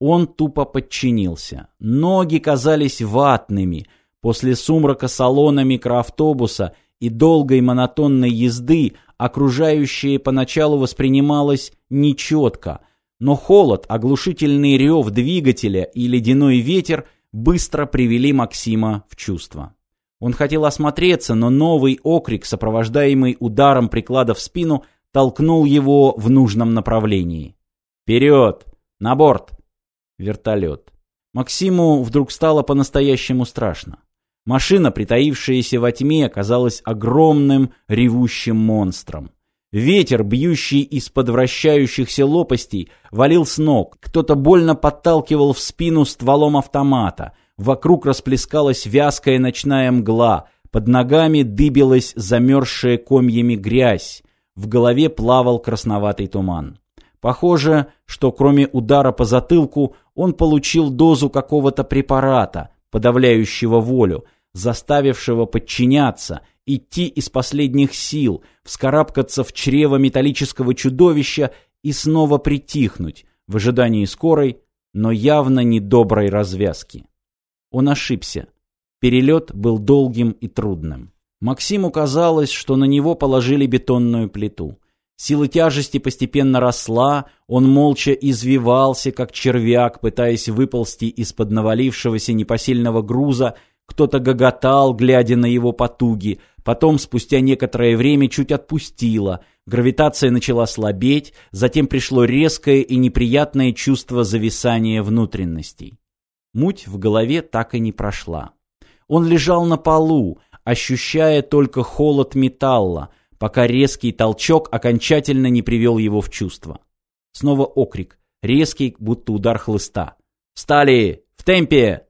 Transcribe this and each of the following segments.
Он тупо подчинился. Ноги казались ватными. После сумрака салона микроавтобуса и долгой монотонной езды окружающее поначалу воспринималось нечетко, но холод, оглушительный рев двигателя и ледяной ветер быстро привели Максима в чувство. Он хотел осмотреться, но новый окрик, сопровождаемый ударом приклада в спину, толкнул его в нужном направлении. «Вперед! На борт!» Вертолет. Максиму вдруг стало по-настоящему страшно. Машина, притаившаяся во тьме, казалась огромным ревущим монстром. Ветер, бьющий из-под вращающихся лопастей, валил с ног. Кто-то больно подталкивал в спину стволом автомата. Вокруг расплескалась вязкая ночная мгла. Под ногами дыбилась замерзшая комьями грязь. В голове плавал красноватый туман. Похоже, что кроме удара по затылку, он получил дозу какого-то препарата, подавляющего волю, заставившего подчиняться, идти из последних сил, вскарабкаться в чрево металлического чудовища и снова притихнуть в ожидании скорой, но явно недоброй развязки. Он ошибся. Перелет был долгим и трудным. Максиму казалось, что на него положили бетонную плиту. Сила тяжести постепенно росла, он молча извивался, как червяк, пытаясь выползти из-под навалившегося непосильного груза, кто-то гоготал, глядя на его потуги, потом, спустя некоторое время, чуть отпустило, гравитация начала слабеть, затем пришло резкое и неприятное чувство зависания внутренностей. Муть в голове так и не прошла. Он лежал на полу, ощущая только холод металла, пока резкий толчок окончательно не привел его в чувство. Снова окрик, резкий, будто удар хлыста. «Встали! В темпе!»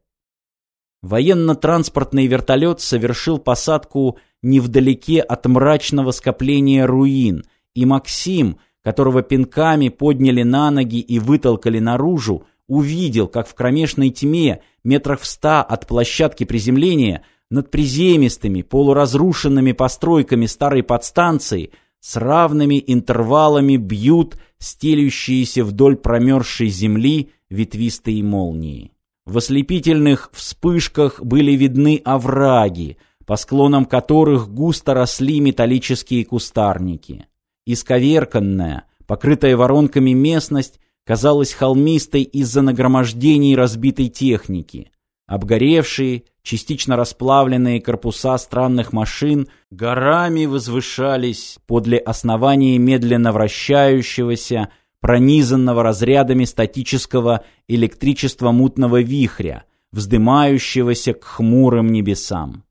Военно-транспортный вертолет совершил посадку невдалеке от мрачного скопления руин, и Максим, которого пинками подняли на ноги и вытолкали наружу, увидел, как в кромешной тьме, метрах в ста от площадки приземления, над приземистыми, полуразрушенными постройками старой подстанции с равными интервалами бьют стелющиеся вдоль промерзшей земли ветвистые молнии. В ослепительных вспышках были видны овраги, по склонам которых густо росли металлические кустарники. Исковерканная, покрытая воронками местность казалась холмистой из-за нагромождений разбитой техники. Обгоревшие, частично расплавленные корпуса странных машин горами возвышались подле основания медленно вращающегося, пронизанного разрядами статического электричества мутного вихря, вздымающегося к хмурым небесам.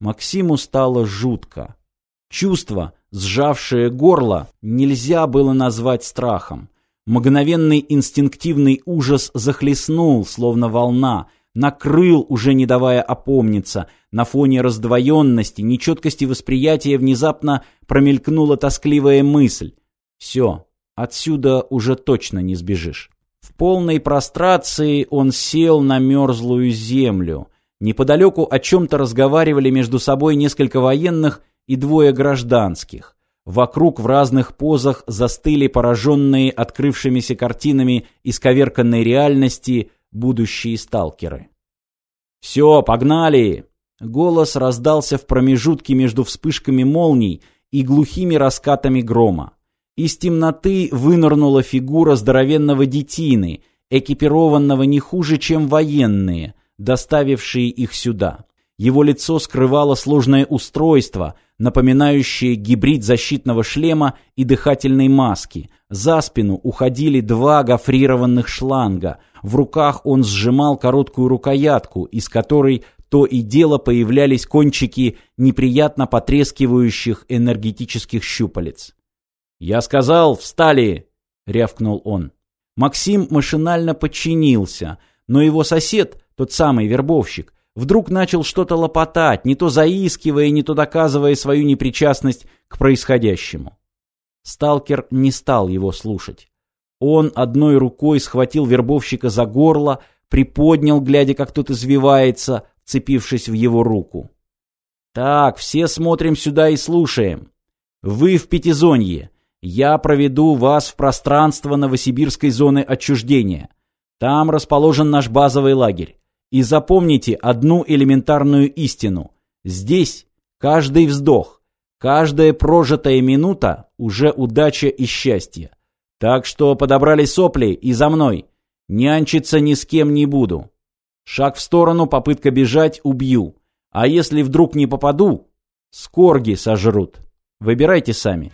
Максиму стало жутко. Чувство, сжавшее горло, нельзя было назвать страхом. Мгновенный инстинктивный ужас захлестнул, словно волна, накрыл, уже не давая опомниться. На фоне раздвоенности, нечеткости восприятия внезапно промелькнула тоскливая мысль. Все, отсюда уже точно не сбежишь. В полной прострации он сел на мерзлую землю. Неподалеку о чем-то разговаривали между собой несколько военных и двое гражданских. Вокруг в разных позах застыли пораженные открывшимися картинами исковерканной реальности будущие сталкеры. «Все, погнали!» Голос раздался в промежутке между вспышками молний и глухими раскатами грома. Из темноты вынырнула фигура здоровенного детины, экипированного не хуже, чем военные, доставившие их сюда. Его лицо скрывало сложное устройство, напоминающее гибрид защитного шлема и дыхательной маски. За спину уходили два гофрированных шланга. В руках он сжимал короткую рукоятку, из которой то и дело появлялись кончики неприятно потрескивающих энергетических щупалец. «Я сказал, встали!» — рявкнул он. Максим машинально подчинился, но его сосед, тот самый вербовщик, вдруг начал что-то лопотать, не то заискивая, не то доказывая свою непричастность к происходящему. Сталкер не стал его слушать. Он одной рукой схватил вербовщика за горло, приподнял, глядя, как тот извивается, цепившись в его руку. «Так, все смотрим сюда и слушаем. Вы в Пятизонье. Я проведу вас в пространство Новосибирской зоны отчуждения. Там расположен наш базовый лагерь. И запомните одну элементарную истину. Здесь каждый вздох, каждая прожитая минута уже удача и счастье. Так что подобрали сопли и за мной. Нянчиться ни с кем не буду. Шаг в сторону, попытка бежать, убью. А если вдруг не попаду, скорги сожрут. Выбирайте сами.